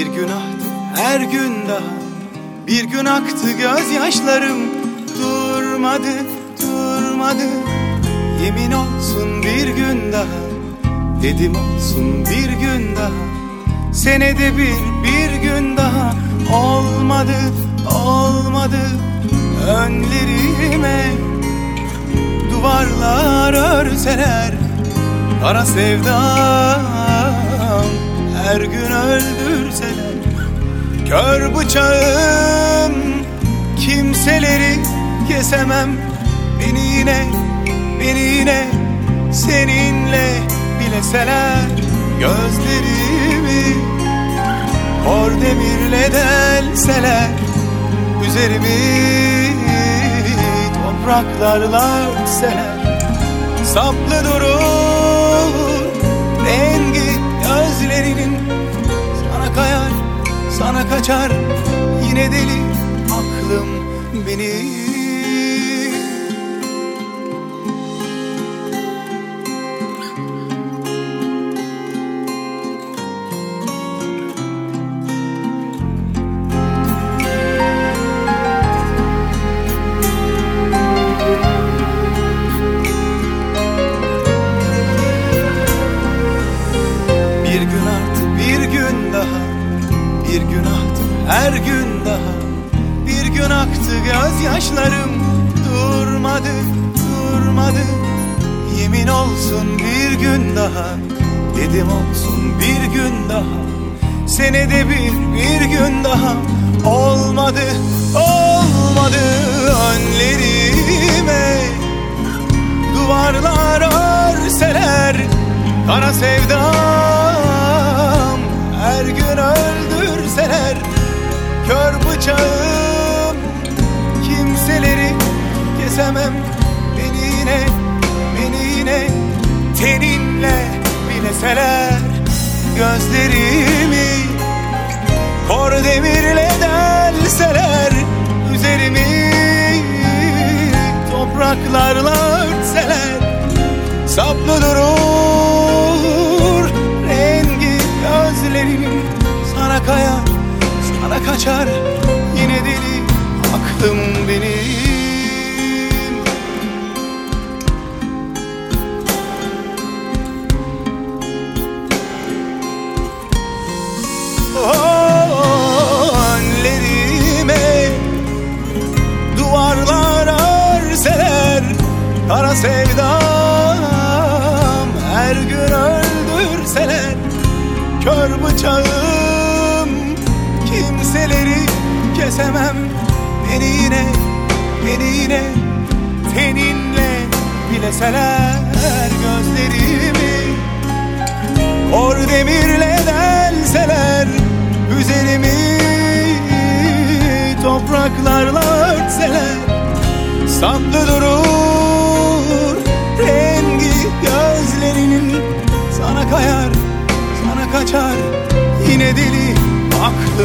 gün aktı her gün daha. Bir gün aktı gözyaşlarım. Durmadı durmadı. Yemin olsun bir gün daha. Dedim olsun bir gün daha. Senede bir bir gün daha. Olmadı olmadı. Önlerime Duvarlar örseler. Kara sevdam her gün öldürseler Kör bıçağım. Kimseleri kesemem. Beni yine, beni yine seninle bileseler Gözlerimi hor demirle delseler Üzerimi topraklarla örtseler. Saplı durur rengi sana kaçar. Yine deli aklım benim Bir gün aktı her gün daha. Bir gün aktı gözyaşlarım Durmadı durmadı. Yemin olsun bir gün daha Dedim olsun bir gün daha. Senede bir bir gün daha. Olmadı olmadı önlerime. Duvarlar örseler Kara sevdam. Her gün öldürseler Kör bıçağım kimseleri kesemem. Beni yine, beni yine teninle bileseler Gözlerimi aklım benim Oh, önlerime duvarlar örseler Kara sevdam her gün öldürseler Kör bıçağım kimseleri kesemem Beni yine, beni yine teninle bileseler gözlerimi. Or demirle delseler üzerimi. Topraklarla örtseler Saplı durur rengi gözlerinin. Sana kayar, sana kaçar yine deli benim